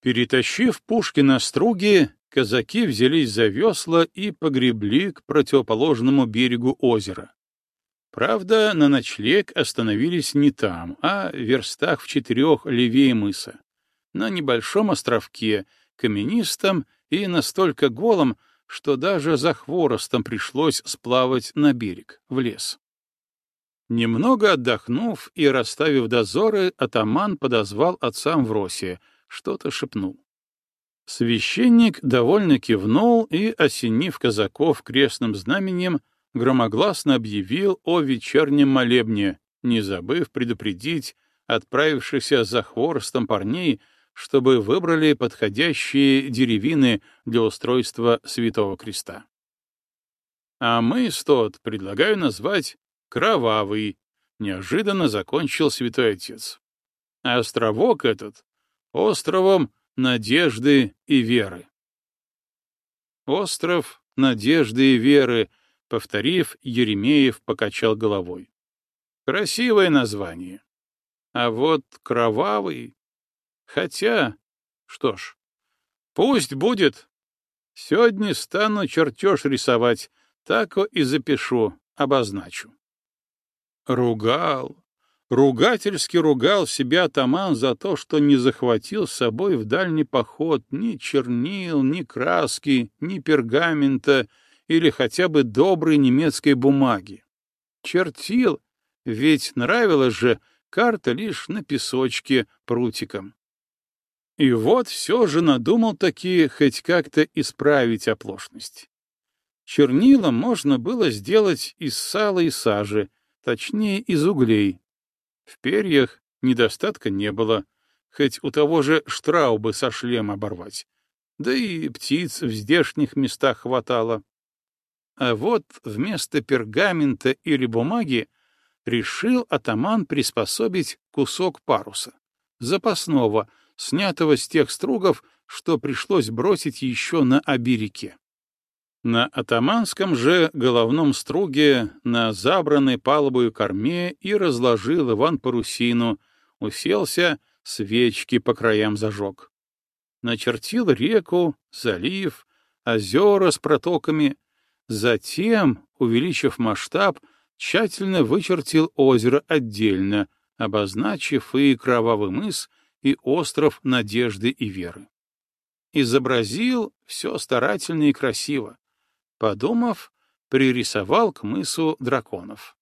Перетащив пушки на струги, казаки взялись за весла и погребли к противоположному берегу озера. Правда, на ночлег остановились не там, а в верстах в четырех левее мыса, на небольшом островке, каменистом и настолько голом, что даже за хворостом пришлось сплавать на берег, в лес. Немного отдохнув и расставив дозоры, атаман подозвал отцам в росе, что-то шепнул. Священник довольно кивнул и, осенив казаков крестным знаменем, громогласно объявил о вечернем молебне, не забыв предупредить отправившихся за хворостом парней, чтобы выбрали подходящие деревины для устройства Святого Креста. А мы тот предлагаю назвать Кровавый, неожиданно закончил Святой Отец. Островок этот — островом надежды и веры. Остров надежды и веры, повторив, Еремеев покачал головой. Красивое название. А вот кровавый Хотя, что ж, пусть будет. Сегодня стану чертеж рисовать, так и запишу, обозначу. Ругал, ругательски ругал себя атаман за то, что не захватил с собой в дальний поход ни чернил, ни краски, ни пергамента или хотя бы доброй немецкой бумаги. Чертил, ведь нравилась же карта лишь на песочке прутиком. И вот все же надумал таки хоть как-то исправить оплошность. Чернила можно было сделать из сала и сажи, точнее, из углей. В перьях недостатка не было, хоть у того же Штрауба со шлем оборвать. Да и птиц в здешних местах хватало. А вот вместо пергамента или бумаги решил атаман приспособить кусок паруса, запасного, снятого с тех стругов, что пришлось бросить еще на обирике. На атаманском же головном струге на забранной палубою корме и разложил Иван парусину, уселся, свечки по краям зажег. Начертил реку, залив, озера с протоками, затем, увеличив масштаб, тщательно вычертил озеро отдельно, обозначив и кровавый мыс, и остров надежды и веры. Изобразил все старательно и красиво. Подумав, пририсовал к мысу драконов.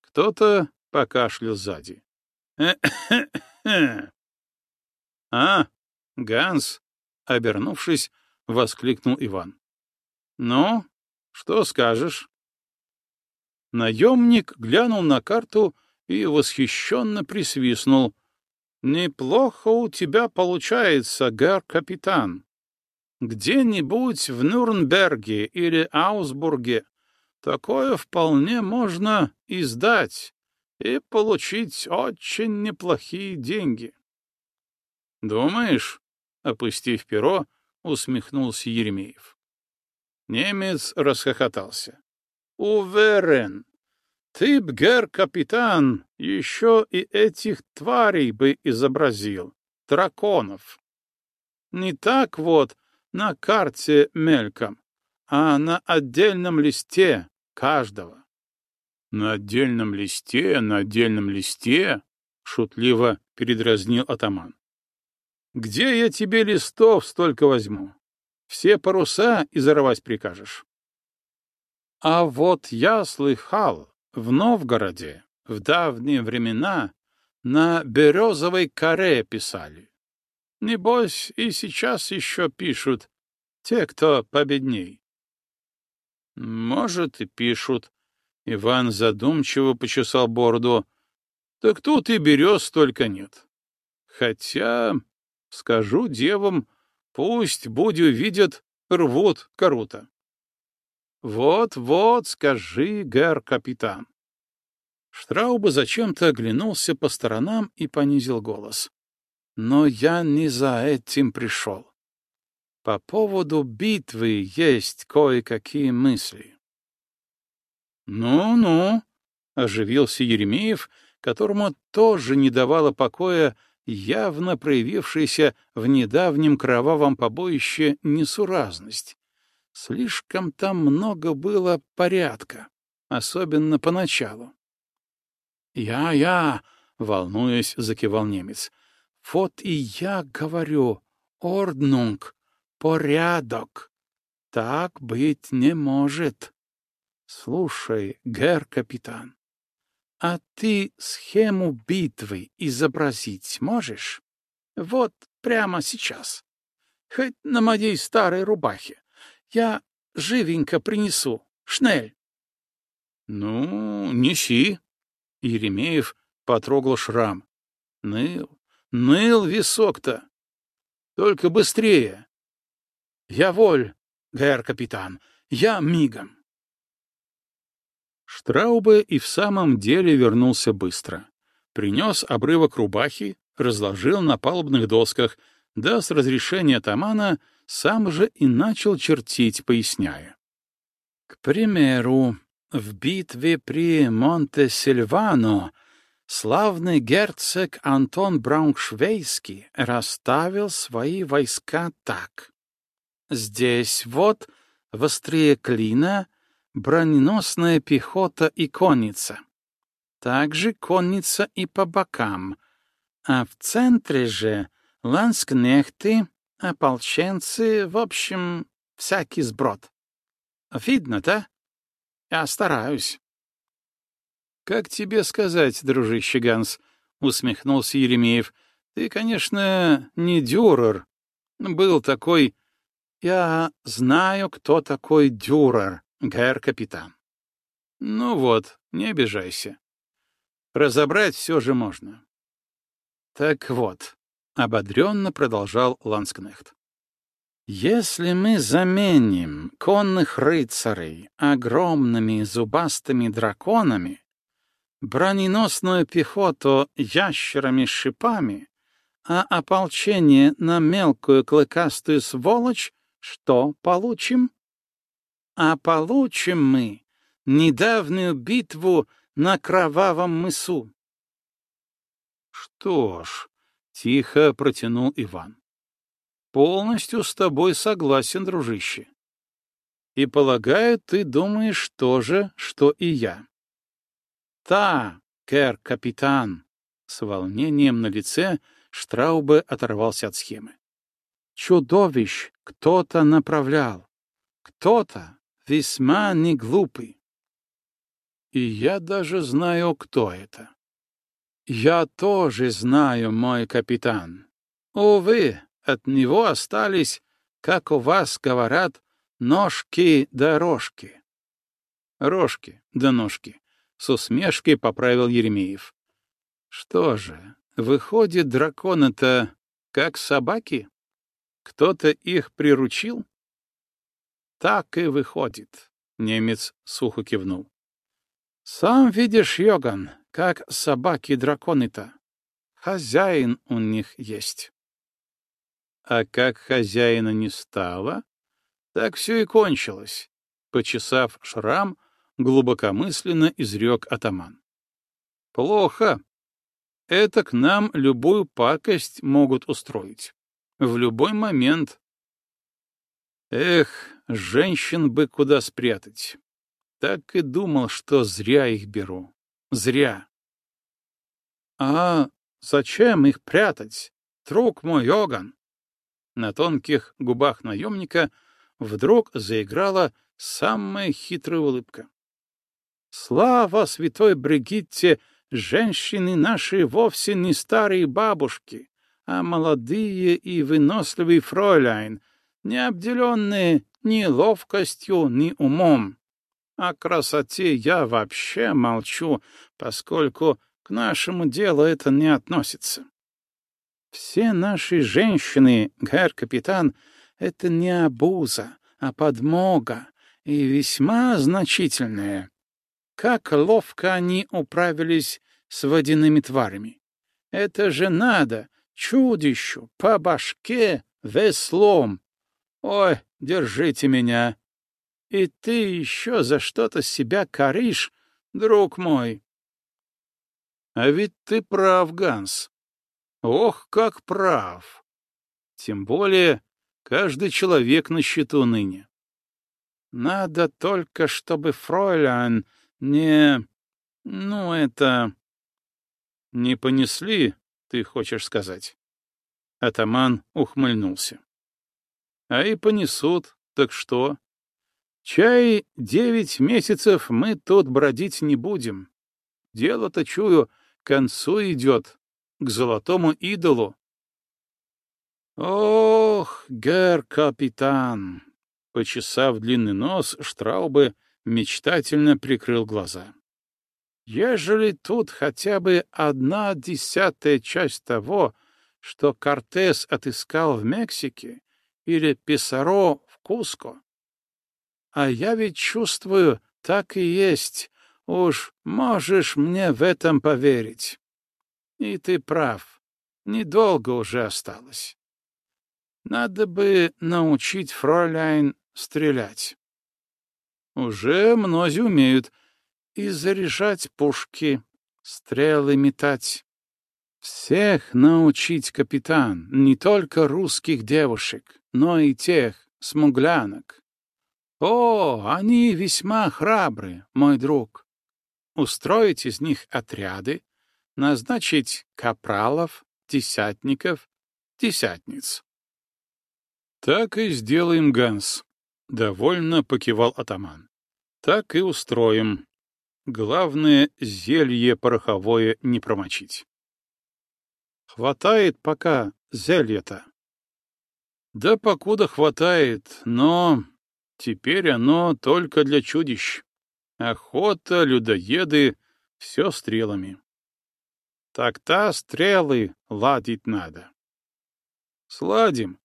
Кто-то покашлял сзади. «А, Ганс!» — обернувшись, воскликнул Иван. «Ну, что скажешь?» Наемник глянул на карту и восхищенно присвистнул, «Неплохо у тебя получается, гэр-капитан. Где-нибудь в Нюрнберге или Аусбурге такое вполне можно издать и получить очень неплохие деньги». «Думаешь?» — опустив перо, усмехнулся Еремеев. Немец расхохотался. «Уверен, ты б, гер-капитан, еще и этих тварей бы изобразил, драконов. Не так вот на карте мельком, а на отдельном листе каждого. На отдельном листе, на отдельном листе, шутливо передразнил атаман. Где я тебе листов столько возьму? Все паруса изорвать прикажешь. А вот я слыхал, в Новгороде в давние времена на березовой коре писали. Небось, и сейчас еще пишут те, кто победней. Может, и пишут. Иван задумчиво почесал бороду. Так тут и берез только нет. Хотя, скажу девам, пусть буди увидят, рвут корута. «Вот-вот, скажи, гэр-капитан». Штрауба зачем-то оглянулся по сторонам и понизил голос. «Но я не за этим пришел. По поводу битвы есть кое-какие мысли». «Ну-ну», — оживился Еремеев, которому тоже не давала покоя явно проявившаяся в недавнем кровавом побоище несуразность. Слишком там много было порядка, особенно поначалу. «Я-я!» — волнуясь, закивал немец. «Вот и я говорю, орднунг, порядок. Так быть не может. Слушай, гер капитан, а ты схему битвы изобразить можешь? Вот прямо сейчас. Хоть на моей старой рубахе. Я живенько принесу. Шнель. Ну, неси. Еремеев потрогал шрам. Ныл, ныл висок-то. Только быстрее. Я воль, гэр капитан, я мигом. Штраубе и в самом деле вернулся быстро. Принес обрывок рубахи, разложил на палубных досках, да с разрешения Тамана сам же и начал чертить, поясняя. К примеру, в битве при Монте-Сильвано славный герцог Антон Брауншвейский расставил свои войска так. Здесь вот, в острие клина, броненосная пехота и конница. Также конница и по бокам. А в центре же ланскнехты, ополченцы, в общем, всякий сброд. Видно, да? Я стараюсь. «Как тебе сказать, дружище Ганс?» — усмехнулся Еремеев. «Ты, конечно, не дюрер. Был такой... Я знаю, кто такой дюрер, гэр-капитан. Ну вот, не обижайся. Разобрать все же можно. Так вот, — ободренно продолжал Ланскнехт. Если мы заменим конных рыцарей огромными зубастыми драконами, броненосную пехоту ящерами-шипами, а ополчение на мелкую клыкастую сволочь, что получим? А получим мы недавнюю битву на Кровавом мысу. Что ж, — тихо протянул Иван. Полностью с тобой согласен, дружище. И, полагаю, ты думаешь то же, что и я. Та, кэр-капитан, с волнением на лице Штраубе оторвался от схемы. Чудовищ кто-то направлял. Кто-то весьма не глупый. И я даже знаю, кто это. Я тоже знаю, мой капитан. Увы, от него остались, как у вас говорят, ножки-дорожки. Да Рожки да ножки, с усмешкой поправил Еремеев. Что же, выходит, драконы-то как собаки? Кто-то их приручил? Так и выходит, немец сухо кивнул. Сам видишь, Йоган, как собаки-драконы-то. Хозяин у них есть. А как хозяина не стало, так все и кончилось. Почесав шрам, глубокомысленно изрек атаман. Плохо. Это к нам любую пакость могут устроить. В любой момент. Эх, женщин бы куда спрятать. Так и думал, что зря их беру. Зря. А зачем их прятать, друг мой Йоган? На тонких губах наемника вдруг заиграла самая хитрая улыбка. «Слава святой Бригитте! Женщины наши вовсе не старые бабушки, а молодые и выносливые фройляйн, не обделенные ни ловкостью, ни умом. О красоте я вообще молчу, поскольку к нашему делу это не относится. Все наши женщины, гэр-капитан, это не обуза, а подмога, и весьма значительная. Как ловко они управились с водяными тварями. Это же надо, чудищу, по башке, веслом. Ой, держите меня. И ты еще за что-то себя коришь, друг мой. А ведь ты прав, Ганс. Ох, как прав! Тем более, каждый человек на счету ныне. Надо только, чтобы фройлян не... Ну, это... Не понесли, ты хочешь сказать? Атаман ухмыльнулся. А и понесут, так что? Чай девять месяцев мы тут бродить не будем. Дело-то, чую, к концу идет, к золотому идолу. Ох, гер-капитан! Почесав длинный нос, Штраубе мечтательно прикрыл глаза. Ежели тут хотя бы одна десятая часть того, что Кортес отыскал в Мексике, или Писаро в Куско. А я ведь чувствую, так и есть. Уж можешь мне в этом поверить. И ты прав. Недолго уже осталось. Надо бы научить фройляйн стрелять. Уже многие умеют и заряжать пушки, стрелы метать. Всех научить, капитан, не только русских девушек, но и тех, смуглянок. О, они весьма храбры, мой друг. Устроить из них отряды, назначить капралов, десятников, десятниц. Так и сделаем, Ганс. Довольно покивал атаман. Так и устроим. Главное, зелье пороховое не промочить. Хватает пока зелья-то. Да покуда хватает, но теперь оно только для чудищ. Охота, людоеды — все стрелами. Так-то стрелы ладить надо. Сладим.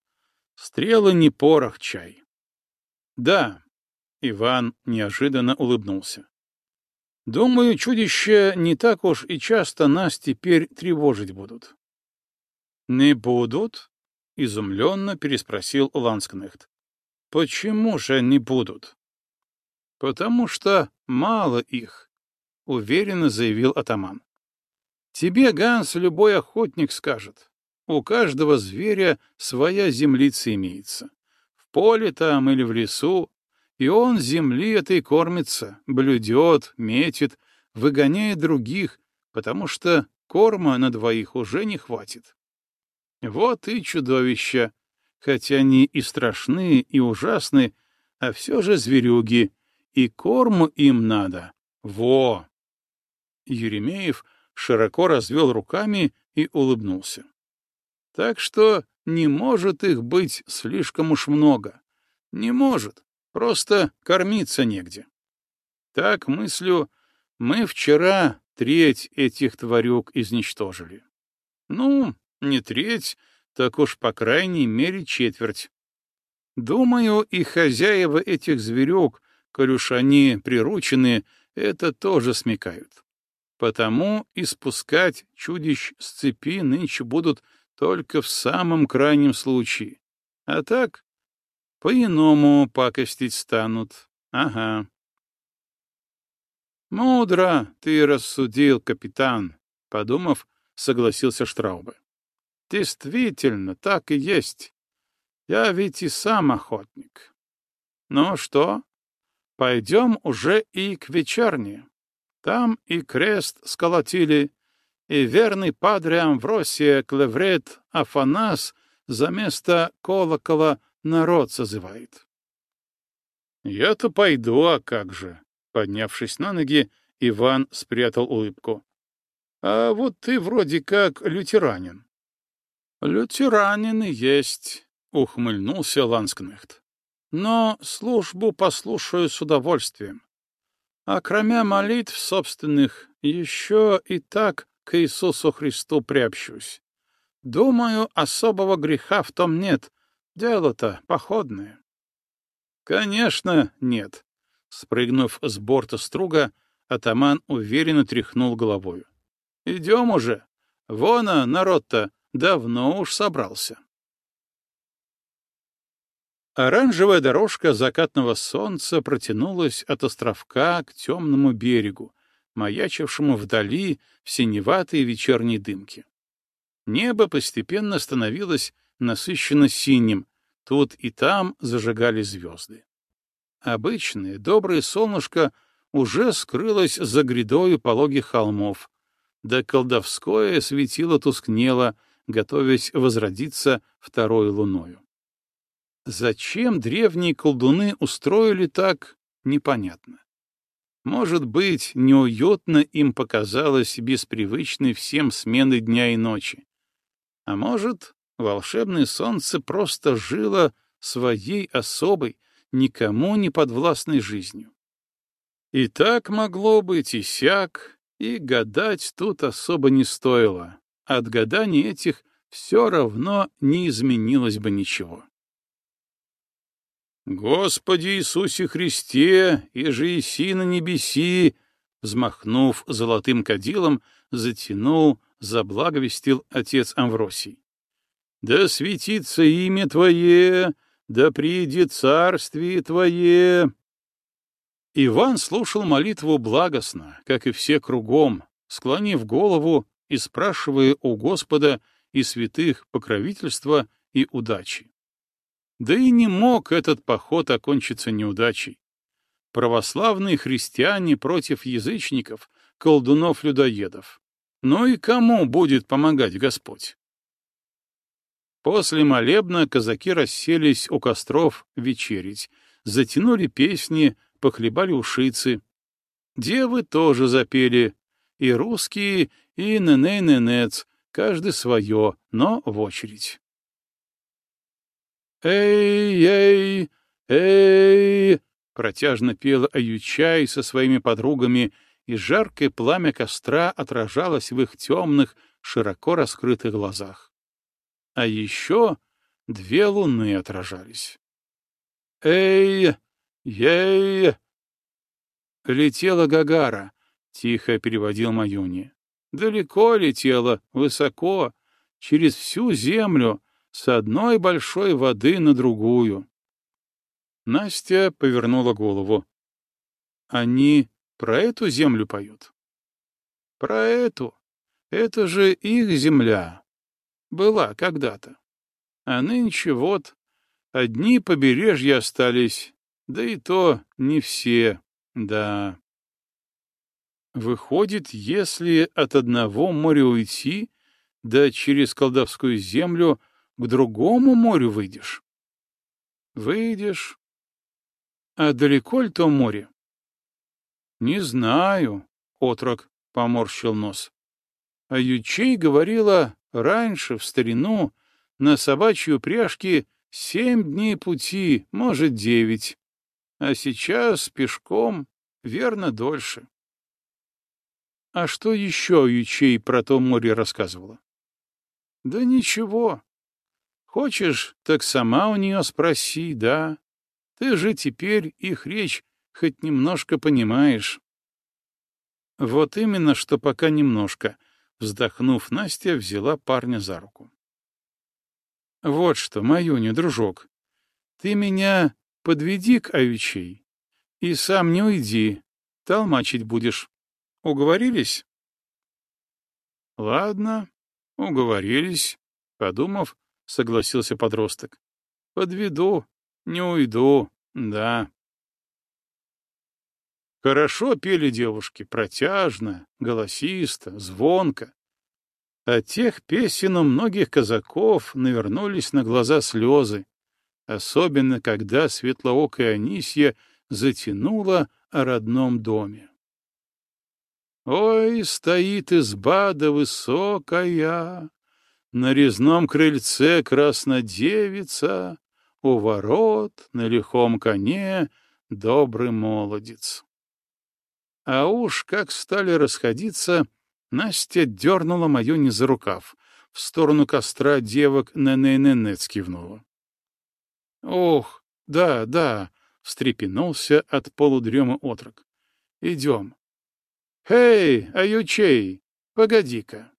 Стрелы не порох чай. Да, Иван неожиданно улыбнулся. Думаю, чудища не так уж и часто нас теперь тревожить будут. Не будут? Изумленно переспросил Ланскнехт. Почему же не будут? Потому что мало их, уверенно заявил атаман. Тебе, Ганс, любой охотник скажет. У каждого зверя своя землица имеется. Поле там или в лесу, и он земли этой кормится, блюдет, метит, выгоняет других, потому что корма на двоих уже не хватит. Вот и чудовища, хотя они и страшны, и ужасны, а все же зверюги, и корму им надо. Во! Еремеев широко развел руками и улыбнулся. Так что не может их быть слишком уж много. Не может, просто кормиться негде. Так мыслю, мы вчера треть этих тварюк изничтожили. Ну, не треть, так уж по крайней мере четверть. Думаю, и хозяева этих зверюк, коль уж они приручены, это тоже смекают. Потому и спускать чудищ с цепи нынче будут только в самом крайнем случае. А так, по-иному пакостить станут. Ага. Мудро ты рассудил, капитан, подумав, согласился Штраубе. Действительно, так и есть. Я ведь и сам охотник. Ну что, пойдем уже и к вечерне. Там и крест сколотили, и верный падре Амвросия Клеврет Афанас за место колокола народ созывает. «Я-то пойду, а как же?» Поднявшись на ноги, Иван спрятал улыбку. «А вот ты вроде как лютеранин». «Лютеранин и есть», — ухмыльнулся Ланскнехт. «Но службу послушаю с удовольствием. А кроме молитв собственных, еще и так к Иисусу Христу приобщусь. Думаю, особого греха в том нет. Дело-то походное. Конечно, нет. Спрыгнув с борта струга, атаман уверенно тряхнул головою. Идем уже. Вон, народ-то давно уж собрался. Оранжевая дорожка закатного солнца протянулась от островка к темному берегу, маячившему вдали в синеватой вечерней дымке. Небо постепенно становилось насыщенно синим, тут и там зажигали звезды. Обычное, доброе солнышко уже скрылось за грядою пологих холмов, да колдовское светило тускнело, готовясь возродиться второй луною. Зачем древние колдуны устроили так, непонятно. Может быть, неуютно им показалось без привычной всем смены дня и ночи. А может, волшебное солнце просто жило своей особой, никому не подвластной жизнью. И так могло быть, и сяк, и гадать тут особо не стоило. От гаданий этих все равно не изменилось бы ничего. «Господи Иисусе Христе, и иси на небеси!» Взмахнув золотым кадилом, затянул, заблаговестил отец Амвросий. «Да светится имя Твое, да приедет царствие Твое!» Иван слушал молитву благостно, как и все кругом, склонив голову и спрашивая у Господа и святых покровительства и удачи. Да и не мог этот поход окончиться неудачей. Православные христиане против язычников, колдунов-людоедов. Ну и кому будет помогать Господь? После молебна казаки расселись у костров вечерить, затянули песни, похлебали ушицы. Девы тоже запели, и русские, и неней-ненец, каждый свое, но в очередь. «Эй-эй! Эй!» — протяжно пела Аютчай со своими подругами, и жаркое пламя костра отражалось в их темных, широко раскрытых глазах. А еще две луны отражались. «Эй! Ей!» «Летела Гагара», — тихо переводил Маюни. «Далеко летела, высоко, через всю землю, с одной большой воды на другую. Настя повернула голову. Они про эту землю поют? Про эту. Это же их земля. Была когда-то. А нынче вот одни побережья остались, да и то не все, да. Выходит, если от одного моря уйти, да через колдовскую землю к другому морю выйдешь. Выйдешь. А далеко ли то море? Не знаю, отрок поморщил нос. А Ючей говорила раньше, в старину, на собачью пряжке семь дней пути, может, девять. А сейчас пешком, верно, дольше. А что еще Ючей про то море рассказывала? Да ничего. Хочешь, так сама у нее спроси, да? Ты же теперь их речь хоть немножко понимаешь. Вот именно, что пока немножко. Вздохнув, Настя взяла парня за руку. Вот что, Маюня, дружок, ты меня подведи к Авичей и сам не уйди, толмачить будешь. Уговорились? Ладно, уговорились, подумав, — согласился подросток. «Подведу, не уйду, да». Хорошо пели девушки, протяжно, голосисто, звонко. От тех песен у многих казаков навернулись на глаза слезы, особенно когда светлоокая Анисья затянула о родном доме. Ой, стоит изба да высокая, на резном крыльце краснодевица, у ворот на лихом коне добрый молодец. А уж как стали расходиться, Настя дернула мою не за рукав, в сторону костра девок Неней-Ненец кивнула. «Ох, да, да», — встрепенулся от полудрема отрок. «Идем». «Эй, аютчей, погоди-ка».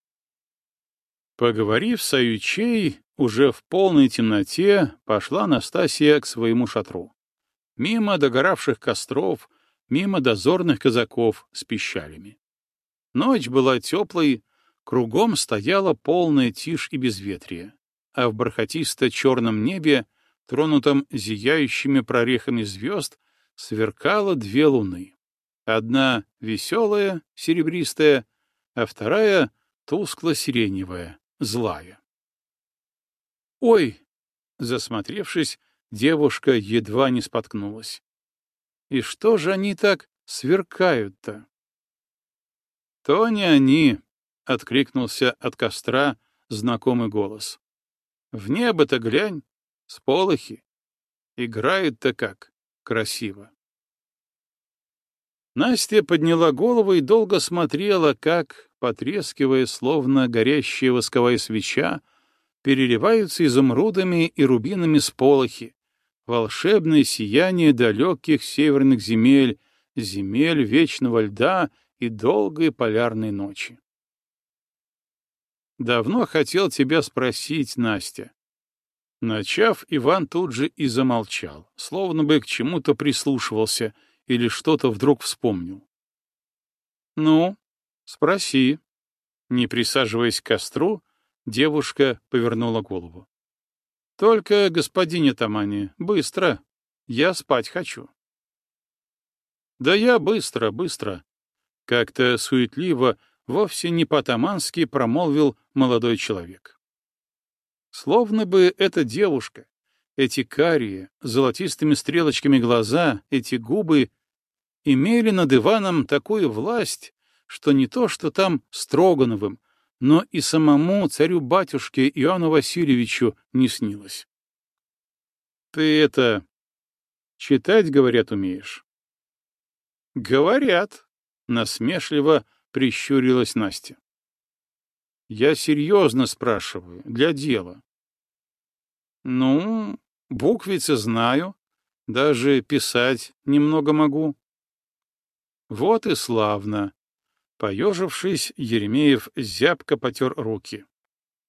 Поговорив с Аютчей, уже в полной темноте пошла Настасья к своему шатру. Мимо догоравших костров, мимо дозорных казаков с пищалями. Ночь была теплой, Кругом стояла полная тишь и безветрие, а в бархатисто-черном небе, тронутом зияющими прорехами звезд, сверкало две луны. Одна веселая, серебристая, а вторая тускло-сиреневая, злая. «Ой!» — засмотревшись, девушка едва не споткнулась. «И что же они так сверкают-то?» «То не они!» — откликнулся от костра знакомый голос. «В небо-то глянь, сполохи. Играют-то как красиво!» Настя подняла голову и долго смотрела, как, потрескивая, словно горящая восковая свеча, переливаются изумрудами и рубинами сполохи, волшебное сияние далеких северных земель, земель вечного льда и долгой полярной ночи. Давно хотел тебя спросить, Настя. Начав, Иван тут же и замолчал, словно бы к чему-то прислушивался — или что-то вдруг вспомнил. «Ну, спроси». Не присаживаясь к костру, девушка повернула голову. «Только, господине Тамани, быстро. Я спать хочу». «Да я быстро, быстро», — как-то суетливо, вовсе не по-тамански промолвил молодой человек. Словно бы эта девушка, эти карие, золотистыми стрелочками глаза, эти губы имели над Иваном такую власть, что не то что там Строгановым, но и самому царю-батюшке Иоанну Васильевичу не снилось. «Ты это... читать, говорят, умеешь?» «Говорят», — насмешливо прищурилась Настя. «Я серьезно спрашиваю, для дела». «Ну, буквицы знаю, даже писать немного могу». Вот и славно. Поежившись, Еремеев зябко потер руки.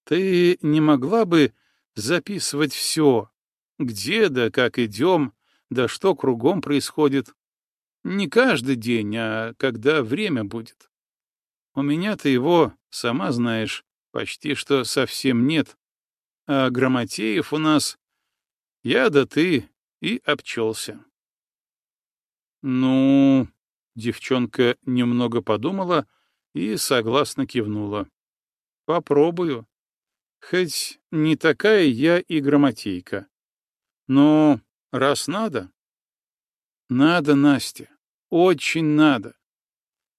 Ты не могла бы записывать все? Где да как идем, да что кругом происходит? Не каждый день, а когда время будет. У меня-то его, сама знаешь, почти что совсем нет. А Грамотеев у нас... Я да ты и обчелся. Ну, Девчонка немного подумала и согласно кивнула. Попробую. Хоть не такая я и грамотейка. Но раз надо... Надо, Настя, очень надо.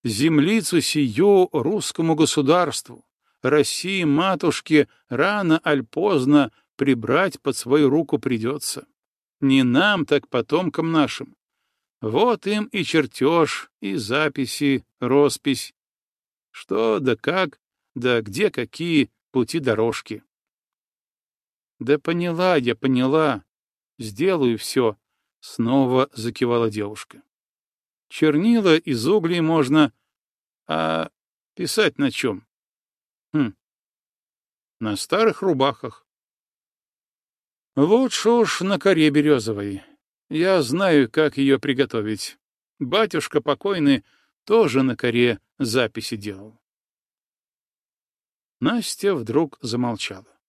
Землицу сию русскому государству, России матушке, рано аль поздно прибрать под свою руку придется. Не нам, так потомкам нашим. Вот им и чертеж, и записи, роспись. Что да как, да где какие пути-дорожки. Да поняла я, поняла. Сделаю все, — снова закивала девушка. Чернила из углей можно, а писать на чем? Хм, на старых рубахах. Лучше уж на коре березовой. Я знаю, как ее приготовить. Батюшка покойный тоже на коре записи делал. Настя вдруг замолчала.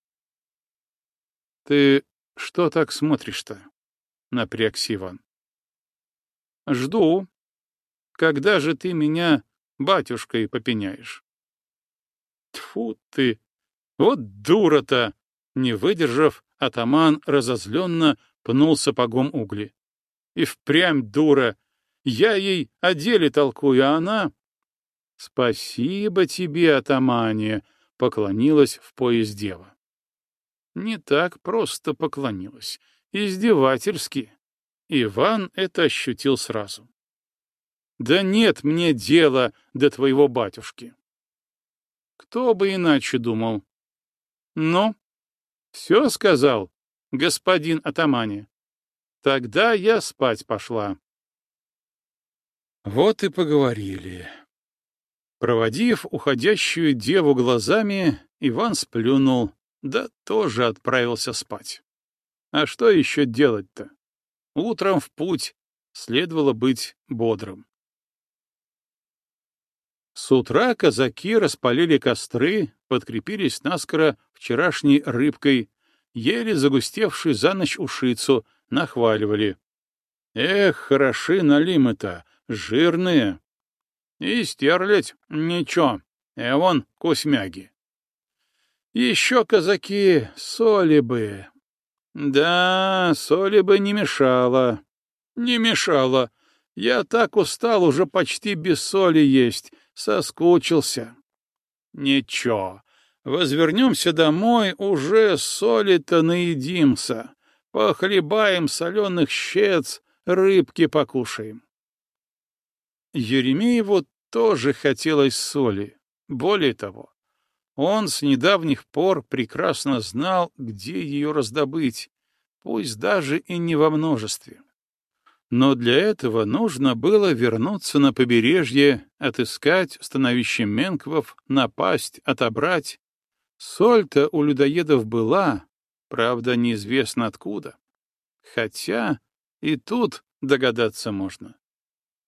— Ты что так смотришь-то? — напрягся Иван. — Жду. Когда же ты меня батюшкой попеняешь? Тфу ты! Вот дура-то! Не выдержав, атаман разозленно пнул сапогом угли. И впрямь дура. Я ей о деле толкую, а она... Спасибо тебе, атамане, поклонилась в пояс дева. Не так просто поклонилась. Издевательски. Иван это ощутил сразу. Да нет мне дела до твоего батюшки. Кто бы иначе думал. Ну, все сказал, господин атамане. Тогда я спать пошла. Вот и поговорили. Проводив уходящую деву глазами, Иван сплюнул, да тоже отправился спать. А что еще делать-то? Утром в путь следовало быть бодрым. С утра казаки распалили костры, подкрепились наскоро вчерашней рыбкой, ели загустевшую за ночь ушицу, нахваливали. Эх, хороши налимы-то, жирные. И стерлядь ничего, э вон кусмяги. Еще казаки соли бы. Да, соли бы не мешало. Не мешало. Я так устал уже почти без соли есть, соскучился. Ничего, возвернемся домой, уже соли-то наедимся, похлебаем соленых щец, рыбки покушаем. Еремееву тоже хотелось соли. Более того, он с недавних пор прекрасно знал, где ее раздобыть, пусть даже и не во множестве. Но для этого нужно было вернуться на побережье, отыскать становище Менквов, напасть, отобрать. Соль-то у людоедов была, правда, неизвестно откуда. Хотя и тут догадаться можно.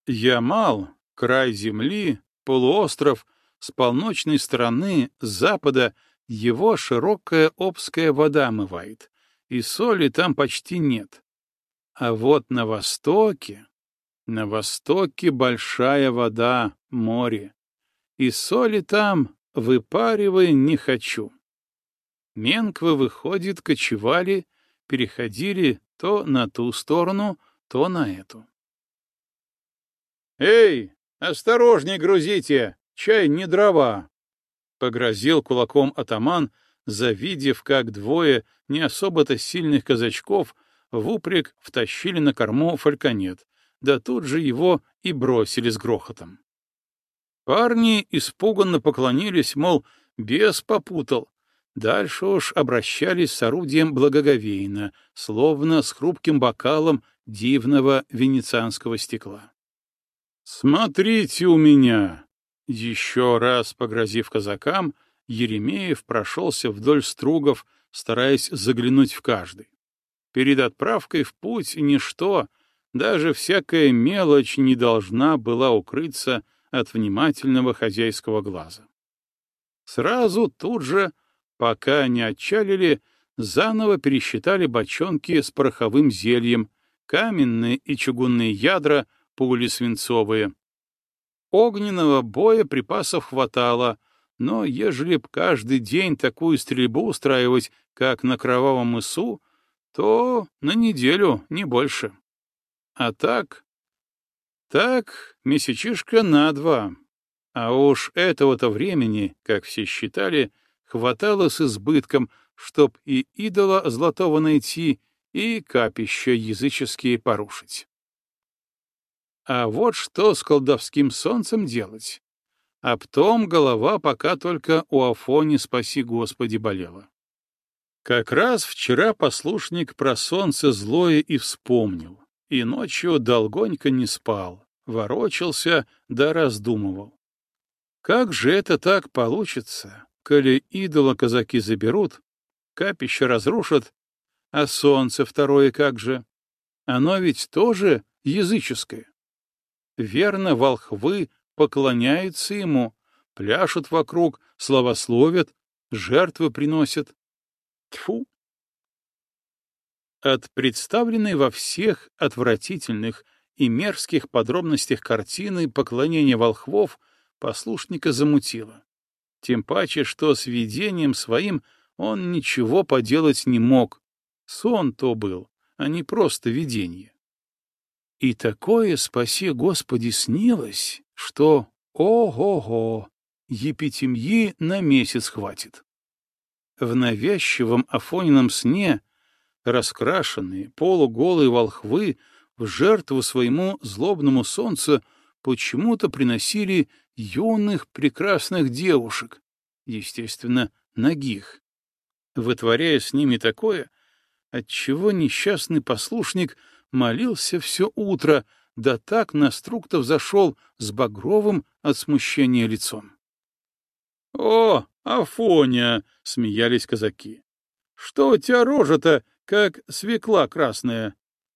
Ямал, край земли, полуостров, с полночной стороны, с запада, его широкая обская вода омывает, и соли там почти нет. А вот на востоке, на востоке большая вода, море, и соли там выпаривай не хочу. Менквы, выходит, кочевали, переходили то на ту сторону, то на эту. «Эй, осторожней грузите! Чай не дрова!» — погрозил кулаком атаман, завидев, как двое не особо-то сильных казачков в упряг втащили на корму фальконет, да тут же его и бросили с грохотом. Парни испуганно поклонились, мол, бес попутал. Дальше уж обращались с орудием благоговейно, словно с хрупким бокалом дивного венецианского стекла. «Смотрите у меня!» Еще раз погрозив казакам, Еремеев прошелся вдоль стругов, стараясь заглянуть в каждый. Перед отправкой в путь ничто, даже всякая мелочь не должна была укрыться от внимательного хозяйского глаза. Сразу тут же, пока не отчалили, заново пересчитали бочонки с пороховым зельем, каменные и чугунные ядра, пули свинцовые. Огненного боя припасов хватало, но ежели б каждый день такую стрельбу устраивать, как на Кровавом мысу, то на неделю, не больше. А так... Так, месячишка на два. А уж этого-то времени, как все считали, хватало с избытком, чтоб и идола золотого найти, и капища языческие порушить. А вот что с колдовским солнцем делать? Об том голова пока только у Афони, спаси Господи, болела. Как раз вчера послушник про солнце злое и вспомнил, и ночью долгонько не спал, ворочался да раздумывал. Как же это так получится, коли идола казаки заберут, капище разрушат, а солнце второе как же? Оно ведь тоже языческое. Верно, волхвы поклоняются ему, пляшут вокруг, славословят, жертвы приносят. Тьфу! От представленной во всех отвратительных и мерзких подробностях картины поклонения волхвов послушника замутило. Тем паче, что с видением своим он ничего поделать не мог. Сон то был, а не просто видение. И такое, спаси Господи, снилось, что, ого-го, епитемьи на месяц хватит. В навязчивом Афонином сне раскрашенные, полуголые волхвы в жертву своему злобному солнцу почему-то приносили юных прекрасных девушек, естественно, нагих, вытворяя с ними такое, отчего несчастный послушник молился все утро, да так на структов зашел с багровым от смущения лицом. «О, Афоня!» — смеялись казаки. «Что у тебя рожа-то, как свекла красная?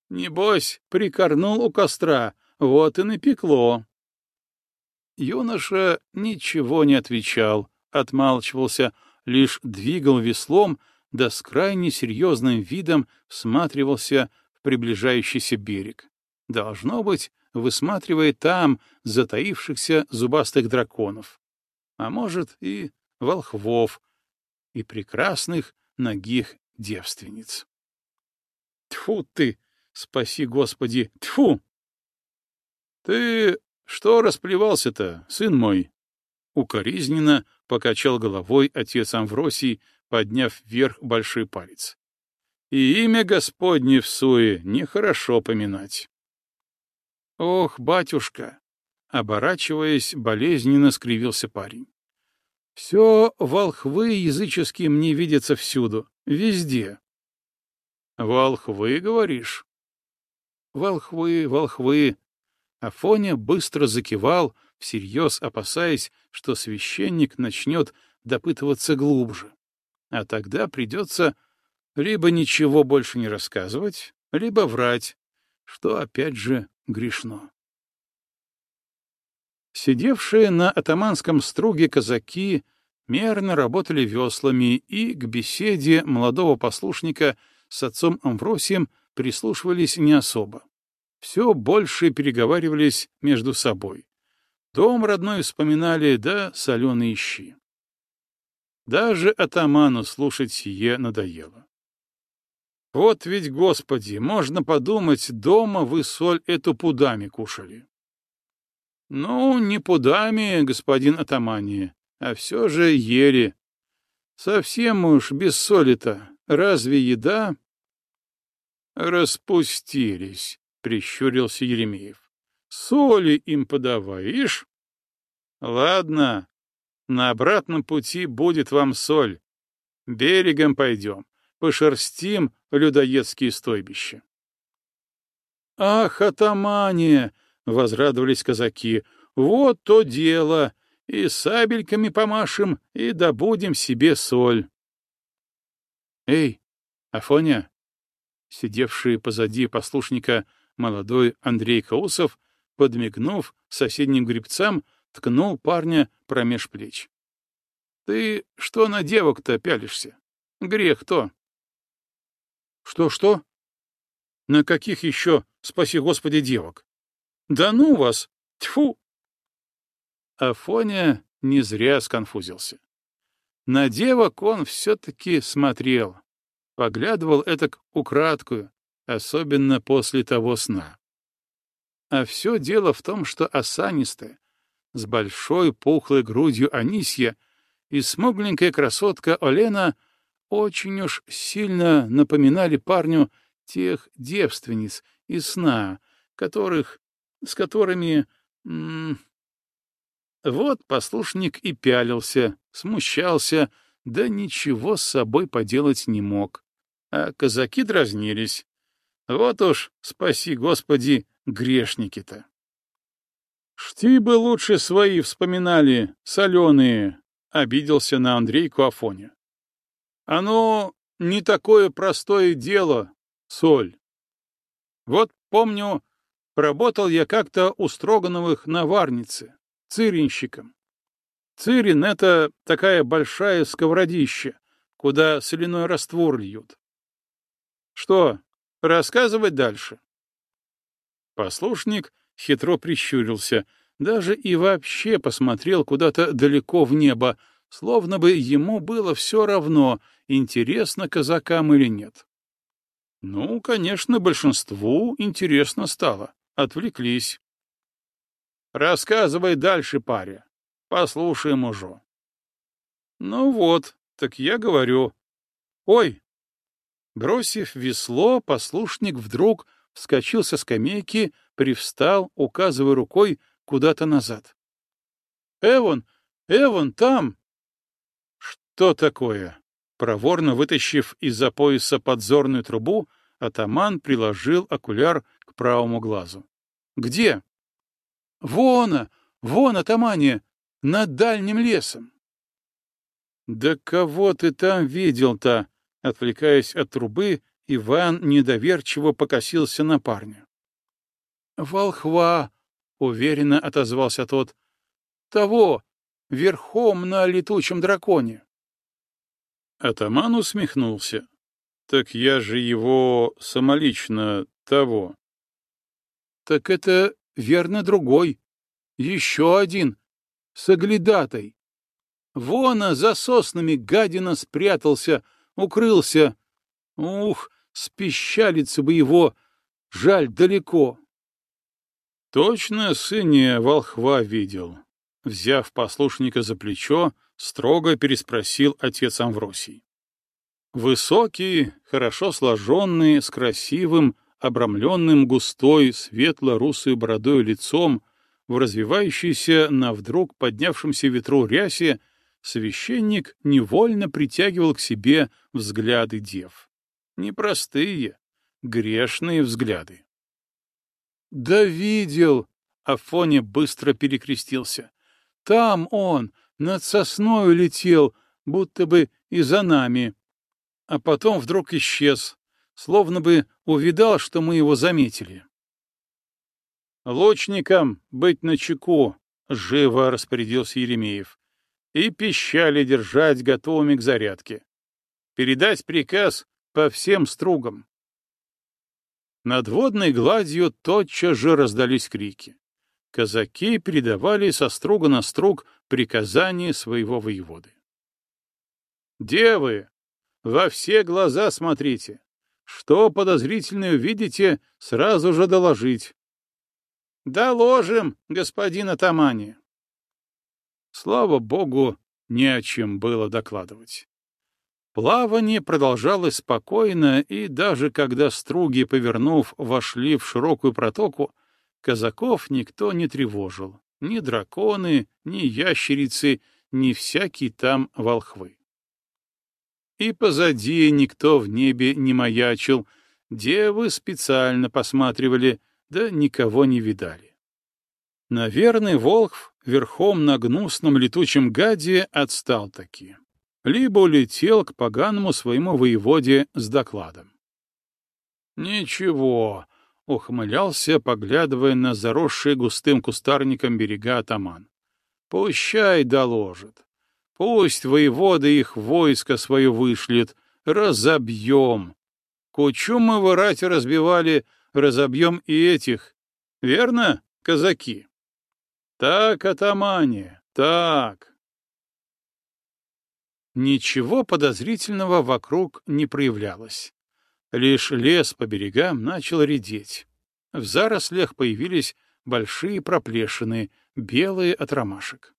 Небось, прикорнул у костра, вот и напекло». Юноша ничего не отвечал, отмалчивался, лишь двигал веслом, да с крайне серьезным видом всматривался в приближающийся берег. Должно быть, высматривая там затаившихся зубастых драконов, а может и волхвов, и прекрасных ногих девственниц. Тьфу ты, спаси Господи, тьфу! Ты что расплевался-то, сын мой? Укоризненно покачал головой отец Амвросий, подняв вверх большой палец. И имя Господне в суе нехорошо поминать. Ох, батюшка! Оборачиваясь, болезненно скривился парень. Все волхвы языческие мне видятся всюду, везде. Волхвы, говоришь? Волхвы, волхвы. Афоня быстро закивал, всерьез опасаясь, что священник начнет допытываться глубже. А тогда придется либо ничего больше не рассказывать, либо врать, что, опять же, грешно. Сидевшие на атаманском струге казаки мерно работали веслами, и к беседе молодого послушника с отцом Амвросием прислушивались не особо. Все больше переговаривались между собой. Дом родной вспоминали, да соленые щи. Даже атаману слушать сие надоело. Вот ведь, Господи, можно подумать, дома вы соль эту пудами кушали. Ну, не пудами, господин атамане, а все же ели. Совсем уж без соли-то. Разве еда? Распустились, прищурился Еремеев. Соли им подаваешь? Ладно, на обратном пути будет вам соль. Берегом пойдем, пошерстим людоедские стойбища. «Ах, атамане!» — возрадовались казаки. «Вот то дело! И сабельками помашем, и добудем себе соль». «Эй, Афоня!» Сидевший позади послушника молодой Андрей Каусов, подмигнув соседним гребцам, ткнул парня промеж плеч. «Ты что на девок-то пялишься? Грех-то!» Что-что? На каких еще, спаси Господи, девок? Да ну вас! Тьфу! Афоня не зря сконфузился. На девок он все-таки смотрел, поглядывал этак украдкую, особенно после того сна. А все дело в том, что осанистая, с большой пухлой грудью Анисья и смугленькая красотка Олена — очень уж сильно напоминали парню тех девственниц из сна, которых, с которыми... Вот послушник и пялился, смущался, да ничего с собой поделать не мог. А казаки дразнились. Вот уж, спаси Господи, грешники-то. Шти бы лучше свои вспоминали, соленые, — обиделся на Андрейку Афоня. Оно не такое простое дело, соль. Вот помню, работал я как-то у Строгановых на Варнице, циринщиком. Цирин — это такая большая сковородища, куда соляной раствор льют. Что, рассказывать дальше? Послушник хитро прищурился, даже и вообще посмотрел куда-то далеко в небо, словно бы ему было все равно, интересно казакам или нет. Ну, конечно, большинству интересно стало. Отвлеклись. Рассказывай дальше, паря. Послушаем уже. Ну вот, так я говорю. Ой! Бросив весло, послушник вдруг вскочил со скамейки, привстал, указывая рукой куда-то назад. «Эвон! Эвон, там!» «Что такое?» Проворно вытащив из-за пояса подзорную трубу, атаман приложил окуляр к правому глазу. «Где?» «Вон, вон, атамане, над дальним лесом». «Да кого ты там видел-то?» Отвлекаясь от трубы, Иван недоверчиво покосился на парня. «Волхва!» — уверенно отозвался тот. Того, верхом на летучем драконе. Атаман усмехнулся. Так я же его самолично того. Так это верно другой. Еще один. С оглядатой. Вон за соснами гадина спрятался, укрылся. Ух, спищалиться бы его, жаль, далеко. Точно сыне волхва видел. Взяв послушника за плечо, строго переспросил отец Амвросий. Высокий, хорошо сложенный, с красивым, обрамленным густой, светло-русой бородой лицом, в развивающейся на вдруг поднявшемся ветру рясе, священник невольно притягивал к себе взгляды дев. Непростые, грешные взгляды. «Да видел!» — Афоня быстро перекрестился. «Там он, над сосною летел, будто бы и за нами. А потом вдруг исчез, словно бы увидал, что мы его заметили. «Лучникам быть начеку», — живо распорядился Еремеев, «и пищали держать готовыми к зарядке. Передать приказ по всем стругам». Над водной гладью тотчас же раздались крики казаки передавали со струга на струг приказания своего воеводы. «Девы, во все глаза смотрите! Что подозрительное увидите, сразу же доложить!» «Доложим, господин Атамани!» Слава богу, не о чем было докладывать. Плавание продолжалось спокойно, и даже когда струги, повернув, вошли в широкую протоку, Казаков никто не тревожил, ни драконы, ни ящерицы, ни всякие там волхвы. И позади никто в небе не маячил, девы специально посматривали, да никого не видали. Наверное, Волхв верхом на гнусном летучем гаде отстал таки. Либо улетел к поганому своему воеводе с докладом. «Ничего, ухмылялся, поглядывая на заросшие густым кустарником берега атаман. Пущай доложит. Пусть воеводы их войско свое вышлет, разобьем. Кучу мы в Ирате разбивали, разобьем и этих. Верно, казаки? Так, атамане, так. Ничего подозрительного вокруг не проявлялось. Лишь лес по берегам начал редеть. В зарослях появились большие проплешины, белые от ромашек.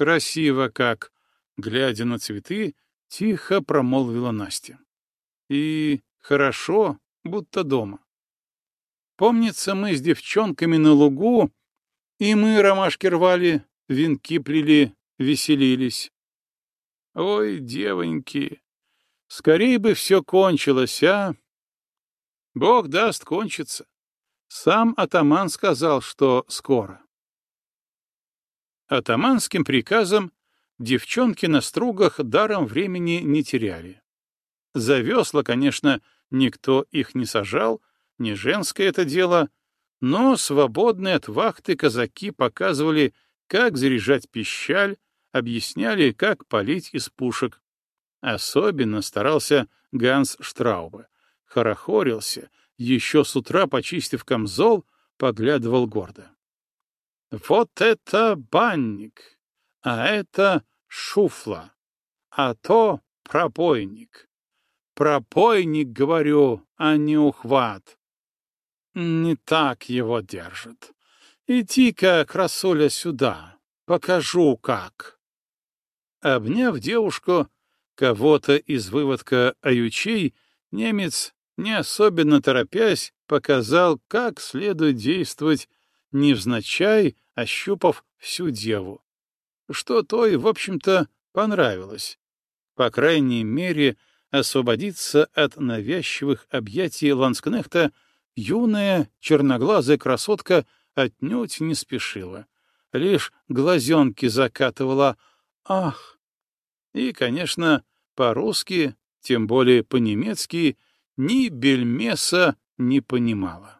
«Красиво как!» — глядя на цветы, тихо промолвила Настя. «И хорошо, будто дома. Помнится, мы с девчонками на лугу, и мы ромашки рвали, венки плели, веселились. Ой, девоньки, Скорее бы все кончилось, а? Бог даст кончиться. Сам атаман сказал, что скоро. Атаманским приказом девчонки на стругах даром времени не теряли. За весла, конечно, никто их не сажал, не женское это дело, но свободные от вахты казаки показывали, как заряжать пищаль, объясняли, как палить из пушек, Особенно старался Ганс Штраубе. Хорохорился, еще с утра, почистив камзол, поглядывал гордо. «Вот это банник, а это шуфла, а то пропойник. Пропойник, говорю, а не ухват. Не так его держит. Иди-ка, красуля, сюда, покажу как». Обняв девушку, кого-то из выводка аючей, немец, не особенно торопясь, показал, как следует действовать, невзначай ощупав всю деву. Что той, в общем-то, понравилось. По крайней мере, освободиться от навязчивых объятий Ланскнехта юная черноглазая красотка отнюдь не спешила. Лишь глазенки закатывала «Ах!» И, конечно, по-русски, тем более по-немецки, ни бельмеса не понимала.